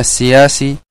السياسي